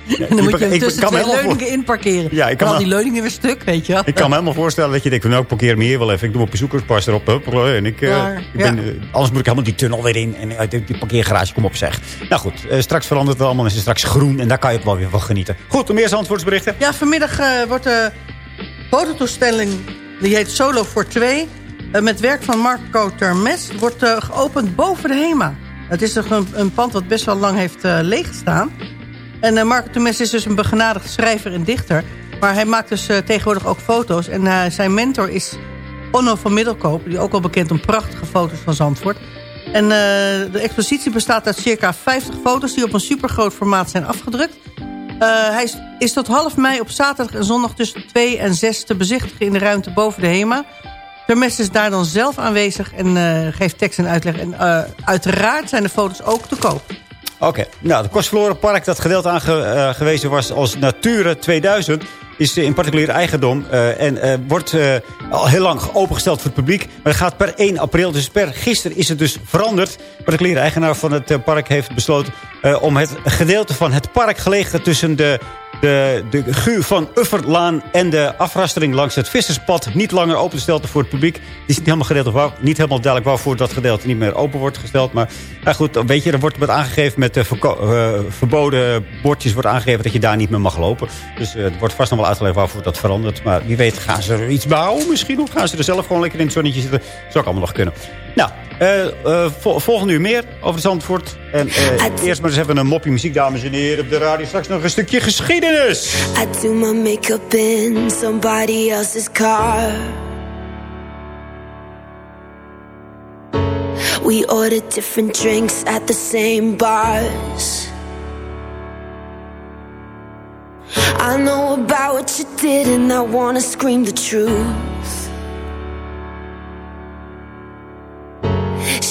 En dan moet je tussen twee helemaal leuningen in parkeren. Ja, ik kan al die leuningen weer stuk, weet je wel. Ik kan me helemaal voorstellen dat je denkt... van, nou, ik parkeer me hier wel even. Ik doe mijn bezoekerspas erop. hup, En ik, eh, ik ben, eh, anders moet ik helemaal die tunnel weer in. En uit die parkeergarage kom op zeg. Nou goed, eh, straks verandert het allemaal. En is het straks groen. En daar kan je ook wel weer van genieten. Goed, nog meer Zandvoortsberichten. Ja, vanmiddag wordt de fototoestelling, die heet Solo voor Twee... eh, met werk van Marco Termes, wordt geopend boven de HEMA. Het is toch een, een pand wat best wel lang heeft leeggestaan. En eh, Marco Termes is dus een begenadigd schrijver en dichter. Maar hij maakt dus eh, tegenwoordig ook foto's. En eh, zijn mentor is Onno van Middelkoop... die ook wel bekend om prachtige foto's van Zandvoort. En de expositie bestaat uit circa 50 foto's... die op een supergroot formaat zijn afgedrukt. Hij is, is tot half mei op zaterdag en zondag tussen 2 en 6 te bezichtigen in de ruimte boven de HEMA. Termes is daar dan zelf aanwezig en geeft tekst en uitleg. En uiteraard zijn de foto's ook te koop. Oké, nou, het Kostverlorenpark dat gedeeld aangewezen was als Nature 2000... is eh, in particulier eigendom eh, en eh, wordt eh, al heel lang opengesteld voor het publiek. Maar het gaat per 1 april, dus per gisteren is het dus veranderd. De particuliere eigenaar van het eh, park heeft besloten... eh, om het gedeelte van het park gelegen tussen de de, de gu van Ufferlaan en de afrastering langs het visserspad niet langer opengesteld voor het publiek. Het is niet helemaal, gedeelte waar, niet helemaal duidelijk waarvoor dat gedeelte niet meer open wordt gesteld. Maar ja, goed, weet je, er wordt met aangegeven met de eh, verboden bordjes wordt aangegeven dat je daar niet meer mag lopen. Dus eh, het wordt vast nog wel uitgelegd waarvoor dat verandert. Maar wie weet gaan ze er iets bouwen misschien of gaan ze er zelf gewoon lekker in het zonnetje zitten. Zou ook allemaal nog kunnen. Nou, vol- volgende uur meer over Zandvoort. En eh, eerst maar eens even een moppie muziek, dames en heren, op de radio. Straks nog een stukje geschiedenis. I do my makeup in somebody else's car. We ordered different drinks at the same bars. I know about what you did, and I wanna scream the truth.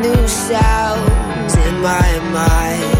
New sounds in my mind.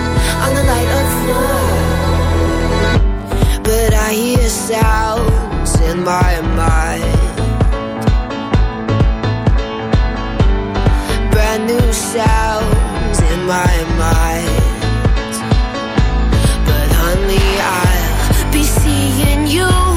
On the light of floor. But I hear sounds in my mind. Brand new sounds in my mind. But honey, I'll be seeing you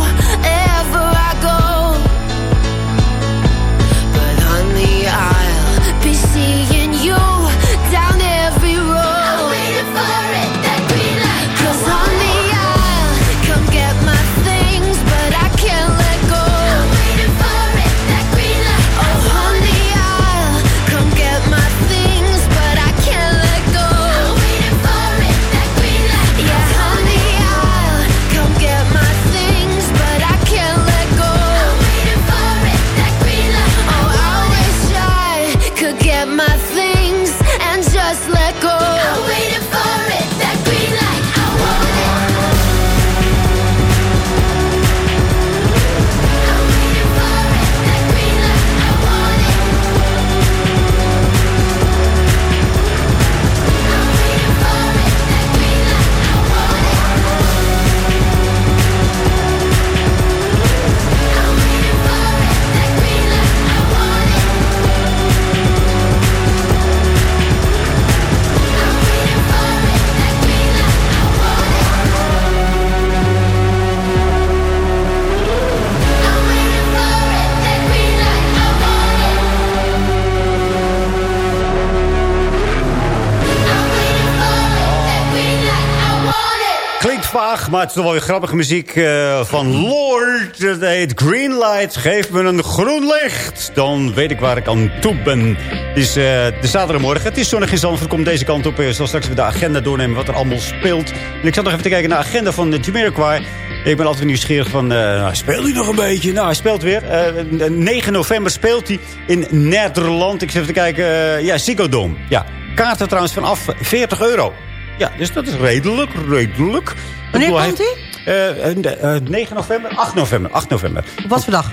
maar het is toch wel weer grappige muziek eh, van Lord. Het heet Greenlight. Geef me een groen licht. Dan weet ik waar ik aan toe ben. Het is eh, de zaterdagmorgen. Het is zonnig in Zandvoort. Komt deze kant op. Ik zal straks weer de agenda doornemen wat er allemaal speelt. En ik zat nog even te kijken naar de agenda van de Jamiroquai. Ik ben altijd nieuwsgierig van, eh, nou, speelt hij nog een beetje? Nou, hij speelt weer. Eh, 9 november speelt hij in Nederland. Ik zit even te kijken. eh, ja, Ziggo. Ja, kaarten trouwens vanaf 40 euro. Ja, dus dat is redelijk, redelijk. Wanneer komt hij? Eh, eh, 9 november? 8 november. 8 november. Op wat voor dag?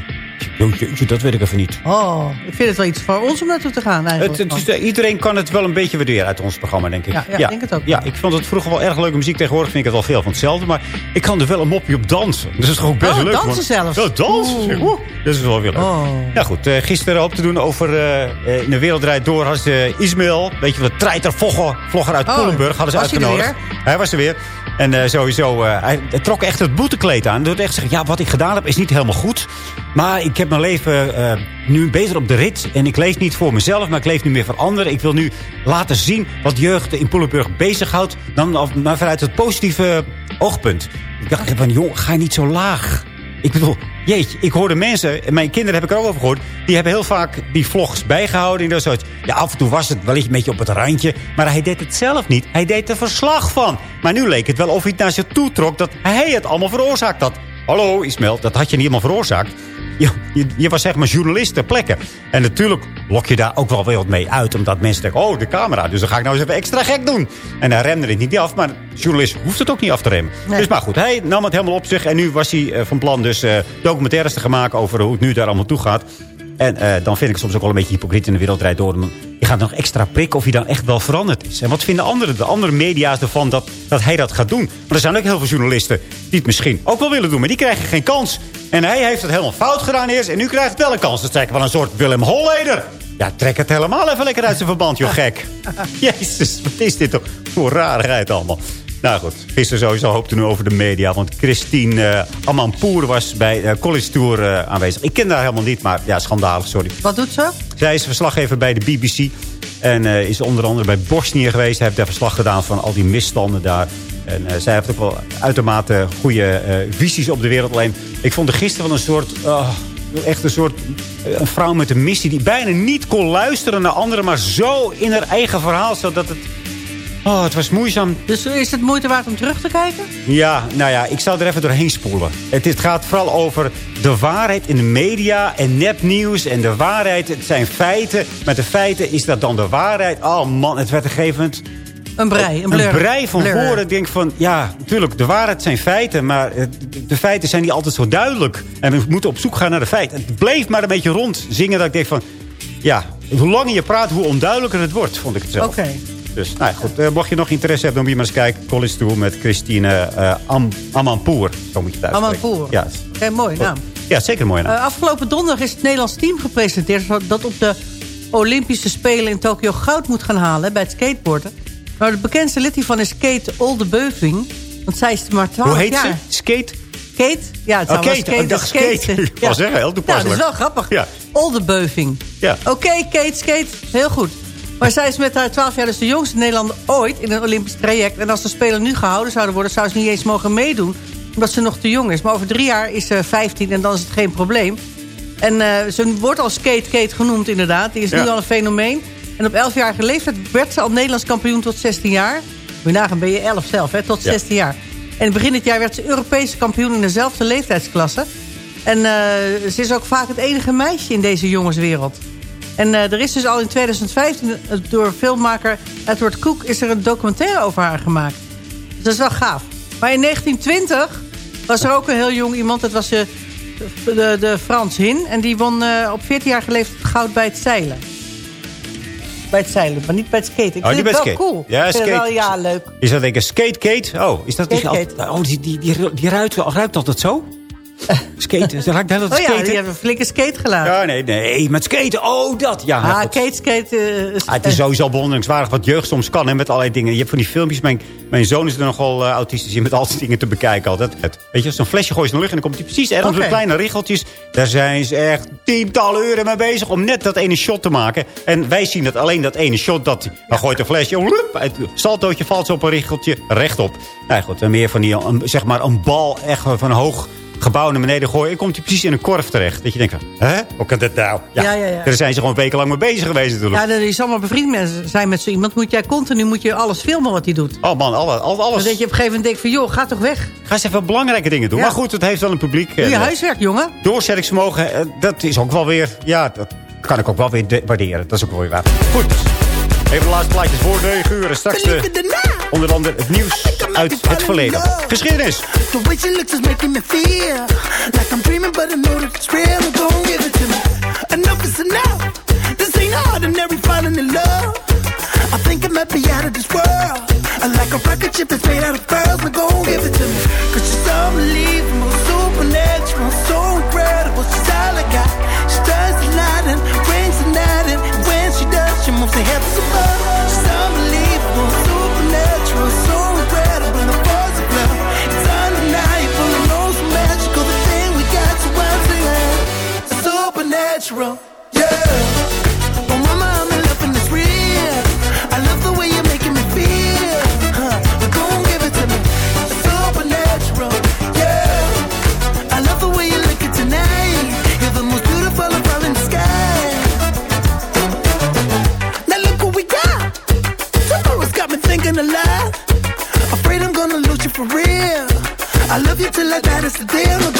Jeetje, dat weet ik even niet. Oh, ik vind het wel iets voor ons om naartoe te gaan eigenlijk. het is, iedereen kan het wel een beetje waarderen uit ons programma, denk ik. Ja, ja, ik denk het ook. Ja, ik vond het vroeger wel erg leuke muziek. Tegenwoordig vind ik het wel veel van hetzelfde. Maar ik kan er wel een mopje op dansen. Dus dat is toch ook best Oh, leuk. dansen zelfs? Ja, dansen. Oeh. dat is wel weer leuk. Oh. Ja goed, eh, gisteren hoop te doen over eh, in de wereld draait door. Had ze Ismail, weet je de treiter vlogger, uit Oh, Polenburg. Hadden ze hij uitgenodigd. Hij was er weer. En sowieso, hij, trok echt het boetekleed aan. Door echt zeggen, ja, wat ik gedaan heb is niet helemaal goed. Maar ik heb mijn leven eh, nu beter op de rit. En ik leef niet voor mezelf, maar ik leef nu meer voor anderen. Ik wil nu laten zien wat jeugd in Poelenburg bezighoudt. Dan, maar vanuit het positieve oogpunt. Ik dacht van, joh, ga je niet zo laag. Ik bedoel, jeetje, ik hoorde mensen, en mijn kinderen heb ik er ook over gehoord... die hebben heel vaak die vlogs bijgehouden. En dat soort, ja, af en toe was het wel een beetje op het randje. Maar hij deed het zelf niet. Hij deed er verslag van. Maar nu leek het wel of hij het naar zich toe trok... dat hij het allemaal veroorzaakt had. Hallo Ismail, dat had je niet helemaal veroorzaakt. Je, je, je was zeg maar journalist ter plekke. En natuurlijk lok je daar ook wel weer wat mee uit. Omdat mensen denken, oh, de camera. Dus dan ga ik nou eens even extra gek doen. En hij remde het niet af. Maar journalist hoeft het ook niet af te remmen. Dus maar goed, hij nam het helemaal op zich. En nu was hij eh, van plan dus eh, documentaires te gaan maken... over hoe het nu daar allemaal toe gaat. En eh, dan vind ik soms ook wel een beetje hypocriet in de wereld rijdt door. Je gaat nog extra prikken of hij dan echt wel veranderd is. En wat vinden anderen, de andere media's ervan dat, dat hij dat gaat doen? Maar er zijn ook heel veel journalisten die het misschien ook wel willen doen. Maar die krijgen geen kans. En hij heeft het helemaal fout gedaan eerst. En nu krijgt het wel een kans. Dat is eigenlijk wel een soort Willem Holleder. Ja, trek het helemaal even lekker uit zijn verband, joh gek. Jezus, wat is dit toch voor rarigheid allemaal. Nou goed, gisteren sowieso hoopte nu over de media. Want Christine uh, Amanpour was bij uh, College Tour uh, aanwezig. Ik ken haar helemaal niet, maar ja, schandalig, sorry. Wat doet ze? Zij is verslaggever bij de BBC. En is onder andere bij Bosnië geweest. Hij heeft daar verslag gedaan van al die misstanden daar. En zij heeft ook wel uitermate goede visies op de wereld. Alleen, ik vond er gisteren wel een soort... Echt een soort een vrouw met een missie... die bijna niet kon luisteren naar anderen... maar zo in haar eigen verhaal zat dat het... Oh, het was moeizaam. Dus is het moeite waard om terug te kijken? Ja, nou ja, ik zou er even doorheen spoelen. Het, het gaat vooral over de waarheid in de media en nepnieuws. En de waarheid, het zijn feiten. Met de feiten is dat dan de waarheid. Oh man, het werd een gegeven moment... Een brei, een blur. Een brei van blur. woorden. Ik denk van, ja, natuurlijk, de waarheid zijn feiten. Maar de feiten zijn niet altijd zo duidelijk. En we moeten op zoek gaan naar de feiten. Het bleef maar een beetje rondzingen dat ik denk van... Ja, hoe langer je praat, hoe onduidelijker het wordt, vond ik het zelf. Oké. Okay. Dus, nou ja, goed. Uh, mocht je nog interesse hebben, dan moet je maar eens kijken. College Tour met Christine uh, Am Amanpour. Zo moet je het Amanpour. Ja. Oké, mooi naam. Ja, zeker een mooie naam. Uh, afgelopen donderdag is het Nederlands team gepresenteerd... dat op de Olympische Spelen in Tokio goud moet gaan halen bij het skateboarden. Maar de bekendste lid hiervan is Kate Oldebeuving. Want zij is maar 12 Hoe heet jaar. ze? Skate? Kate? Ja, het oh, zou Kate. skate, Ik dacht skate. skate. Ik was zeggen, heel toepasselijk. Ja, dat is wel grappig. Ja. Oldebeuving. Ja. Oké, okay, Kate, skate. Heel goed. Maar zij is met haar 12 jaar dus de jongste Nederlander ooit in een Olympisch traject. En als de Spelen nu gehouden zouden worden, zou ze niet eens mogen meedoen. Omdat ze nog te jong is. Maar over drie jaar is ze 15 en dan is het geen probleem. En uh, ze wordt al Skate Kate genoemd inderdaad. Die is ja. nu al een fenomeen. En op 11-jarige leeftijd werd ze al Nederlands kampioen tot 16 jaar. Moet je ben je 11 zelf, hè, tot 16 ja. jaar. En begin dit jaar werd ze Europese kampioen in dezelfde leeftijdsklasse. En uh, ze is ook vaak het enige meisje in deze jongenswereld. En uh, er is dus al in 2015 door filmmaker Edward Cook... is er een documentaire over haar gemaakt. Dus dat is wel gaaf. Maar in 1920 was er ook een heel jong iemand. Dat was uh, de, de Frans Hin. En die won uh, op 14 jaar leeftijd goud bij het zeilen. Bij het zeilen, maar niet bij het skaten. Ik oh, vind het wel skate. cool. Ja, skate. Wel, ja, leuk. Is dat denk ik skate Kate? Oh, is dat skate die, oh, die, die, die, die ruikt, ruikt altijd zo? Skate, ze raakt de hele Oh ja, skaten. die hebben een flinke skate gelaten. Ja, nee, nee, met skaten, oh dat. Ja, ah, skate, skate. Uh, ah, het is sowieso bewonderingswaardig wat jeugd soms kan. Hè, met allerlei dingen. Je hebt van die filmpjes. Mijn, mijn zoon is er nogal uh, autistisch in met al die dingen te bekijken altijd. Het, weet je, zo'n flesje gooi je in de lucht en dan komt hij precies ergens okay. met kleine richeltjes. Daar zijn ze echt tientallen uren mee bezig om net dat ene shot te maken. En wij zien dat alleen dat ene shot, dat dan gooit een flesje. Het saltootje valt zo op een richeltje rechtop. Nou goed, en meer van die, een, zeg maar een bal echt van hoog gebouw naar beneden gooien. En komt hij precies in een korf terecht. Dat je denkt, van, hè? Hoe kan dat nou? Ja, ja, ja. Daar zijn ze gewoon wekenlang mee bezig geweest natuurlijk. Ja, dat is allemaal bevriend met- zijn met zo iemand. Moet jij continu moet je alles filmen wat hij doet. Oh man, alle, alle- Dan alles. dat je op een gegeven moment denkt van... joh, ga toch weg. Ga eens even belangrijke dingen doen. Ja. Maar goed, het heeft wel een publiek. Doe je eh, huiswerk, jongen. Doorzettingsvermogen, eh, dat is ook wel weer... Ja, dat kan ik ook wel weer de- waarderen. Dat is ook wel weer waar. Goed. Even de laatste plaatjes voor 9 uur. Straks eh, onder andere het nieuws uit het verleden. Geschiedenis. The way she looks is making me feel like I'm dreaming, but I know that it's real. I'm gon' give it to me. Enough is enough. This ain't ordinary falling in love. I think it might be out of this world. I like a rocket ship that's made out of pearls. But gon' give it to me. Cause she's unbelievable, love you till I die, that's the deal.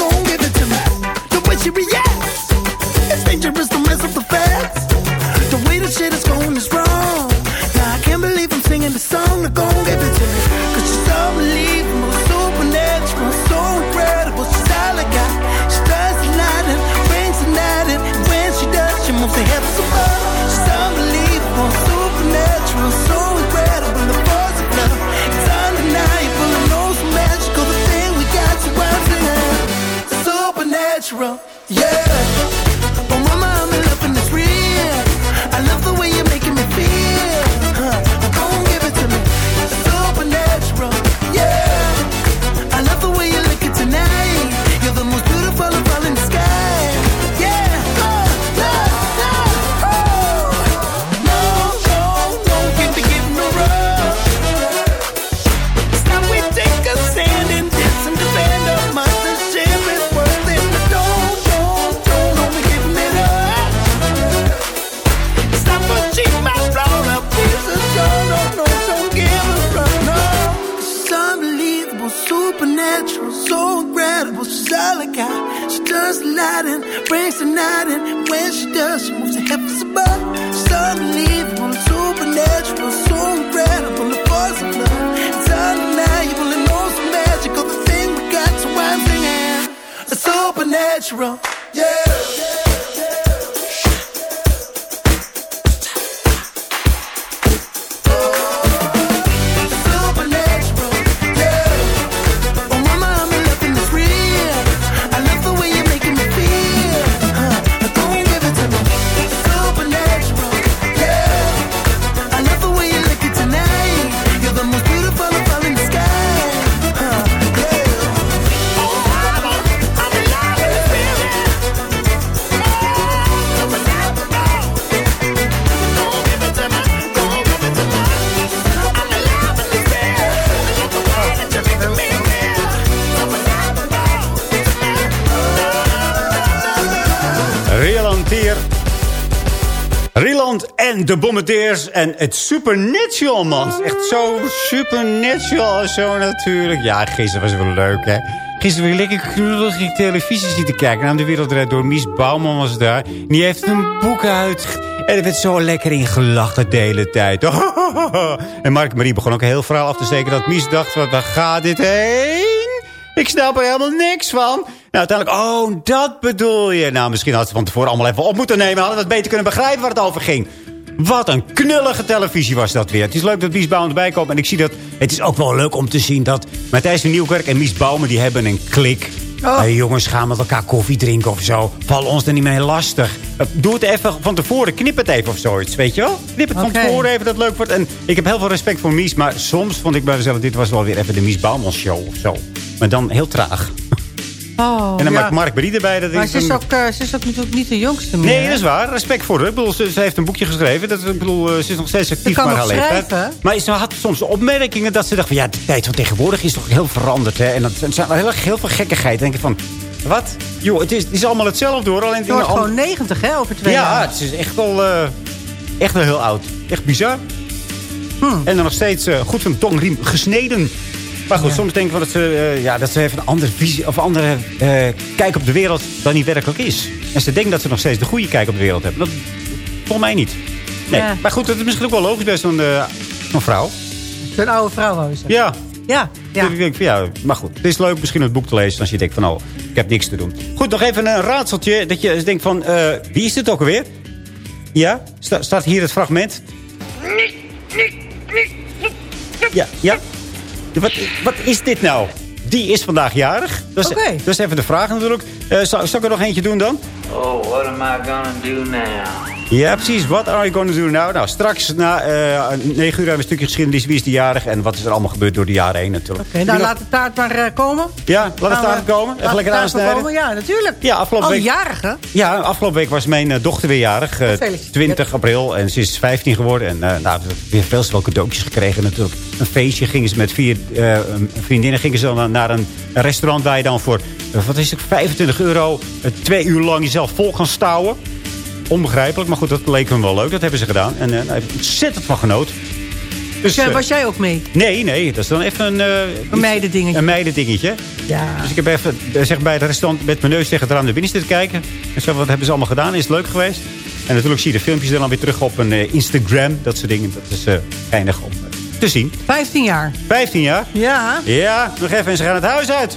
En het Supernatural, man. Echt zo supernatural zo natuurlijk. Ja, gisteren was het wel leuk, hè. Gisteren weer lekker knullig televisie zitten kijken. Nou, de wereld door. Mies Bouwman was daar. Die heeft een boek uit. En er werd zo lekker in gelachen de hele tijd. En Mark Marie begon ook heel verhaal af te steken... dat Mies dacht, wat, waar gaat dit heen? Ik snap er helemaal niks van. Nou, uiteindelijk, oh, dat bedoel je. Nou, misschien had ze van tevoren allemaal even op moeten nemen. Hadden we het beter kunnen begrijpen waar het over ging. Wat een knullige televisie was dat weer. Het is leuk dat Mies Bouwman erbij komt. En ik zie dat, het is ook wel leuk om te zien dat Matthijs van Nieuwkerk en Mies Bouwman, die hebben een klik. Hey, jongens, gaan met elkaar koffie drinken of zo. Val ons er niet mee lastig. Eh, Doe het even van tevoren. Knip het even of zoiets, weet je wel? Knip het van tevoren even dat het leuk wordt. En ik heb heel veel respect voor Mies. Maar soms vond ik bij mezelf, dit was wel weer even de Mies Bouwman show of zo. Maar dan heel traag. Oh, en dan ja. maakt Mark Marie erbij. Dat Maar is ze is, een- ook, eh, ze is ook natuurlijk niet de jongste meer. Nee, dat is waar. Respect voor haar. Ik bedoel, ze, ze heeft een boekje geschreven. Dat, ik bedoel, eh, ze is nog steeds actief kan maar nog haar schrijven. Maar ze had soms opmerkingen dat ze dacht van... ja, de tijd van tegenwoordig is toch heel veranderd. Hè? En dat er zijn wel heel, heel veel gekkigheid. Dan denk ik van... Wat? Joh, het is, het is allemaal hetzelfde hoor. Alleen Het wordt gewoon 90 hè, over twee Ja, jaar. het is echt wel, eh, echt wel heel oud. Echt bizar. Hmm. En dan nog steeds eh, goed van tongriem gesneden. Maar goed, soms denk ik wel dat ze, eh, ja, dat ze even een andere visie of een andere eh, kijk op de wereld dan die werkelijk is. En ze denken dat ze nog steeds de goede kijk op de wereld hebben. Dat volgens mij niet. Nee. Ja. Maar goed, dat is misschien ook wel logisch bij zo'n eh, zo'n vrouw. Zo'n oude vrouw wou je zeggen. Ja. Ja, ja. Dus ik denk van, ja, maar goed, het is leuk misschien het boek te lezen als je denkt van, oh, ik heb niks te doen. Goed, nog even een raadseltje dat je denkt van, eh, wie is dit ook alweer? Ja, sta- staat hier het fragment? Ja, ja. Wat, wat is dit nou? Die is vandaag jarig. Dat is, dat is even de vraag natuurlijk. Eh zal, zal ik er nog eentje doen dan? Oh, what am I gonna do now? Ja, precies. What are you going to do now? Nou, straks na eh 9 uur hebben we een stukje geschiedenis. Wie is de jarig? En wat is er allemaal gebeurd door de jaren heen natuurlijk. Oké, nou laat de taart maar eh, komen. Ja, laat we- taart komen. Even lekker de aansnijden. komen, Ja, natuurlijk. Ja, afgelopen Al week... Ja, afgelopen week was mijn eh, dochter weer jarig. eh, Gefeliciteerd. 20 april. En ze is 15 geworden. En uh, nou, weer veel wel cadeautjes gekregen natuurlijk. Een feestje gingen ze met vier vriendinnen gingen ze dan naar een restaurant waar je dan voor, wat is het, 25 euro twee uur lang jezelf vol gaan stouwen. Onbegrijpelijk, maar goed, dat leek hem wel leuk. Dat hebben ze gedaan. En eh, daar heb ik ontzettend van genoten. Dus, Ja, eh, was jij ook mee? Nee, nee, dat is dan even een... eh, Een meidendingetje. Een meidendingetje. Ja. Dus ik heb even eh, zeg, bij het restaurant met mijn neus tegen het raam naar binnen zitten kijken. En zo, wat hebben ze allemaal gedaan? Is het leuk geweest? En natuurlijk zie je de filmpjes dan weer terug op een eh, Instagram. Dat soort dingen. Dat is eh geinig om eh, te zien. 15 jaar. 15 jaar? Ja. Ja, nog even en ze gaan het huis uit.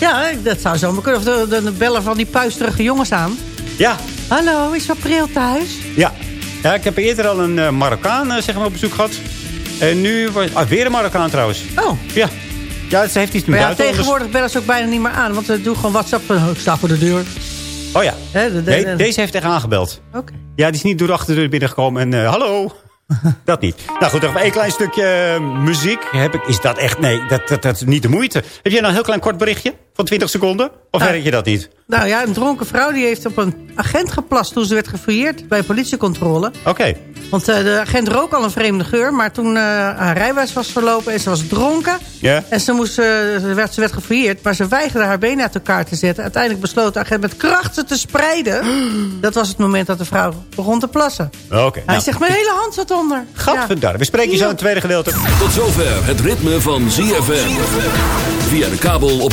Ja, dat zou zomaar kunnen. Of de, de, de bellen van die puisterige jongens aan. Ja. Hallo, is April thuis? Ja. Ja, ik heb eerder al een eh, Marokkaan eh, zeg maar, op bezoek gehad. En nu was ah, weer een Marokkaan trouwens. Oh. Ja. Ja, ze heeft iets met ja, tegenwoordig bellen ze ook bijna niet meer aan. Want ze doen gewoon WhatsApp. eh, Ik sta voor de deur. Oh ja. Hè, de- de- Nee, de- deze heeft echt aangebeld. Oké. Ja, die is niet door de achterdeur binnengekomen. En eh, hallo. dat niet. Nou goed, nog een klein stukje eh, muziek. Heb ik, is dat echt... Nee, dat, dat, dat is niet de moeite. Heb jij nou een heel klein kort berichtje? Van 20 seconden? Of Nou. je dat niet? Nou ja, een dronken vrouw die heeft op een agent geplast... toen ze werd gefouilleerd bij politiecontrole. Oké. Want eh, de agent rook al een vreemde geur... maar toen eh, haar rijbewijs was verlopen en ze was dronken... Ja. en ze, moest, eh, ze, werd, ze werd gefouilleerd... maar ze weigerde haar benen uit elkaar te zetten. Uiteindelijk besloot de agent met krachten te spreiden. Dat was het moment dat de vrouw begon te plassen. Oké. Hij nou, zegt, mijn hele hand zat onder. Gadverdarre. We spreken je zo in het tweede gedeelte. Tot zover het ritme van ZFM. Via de kabel op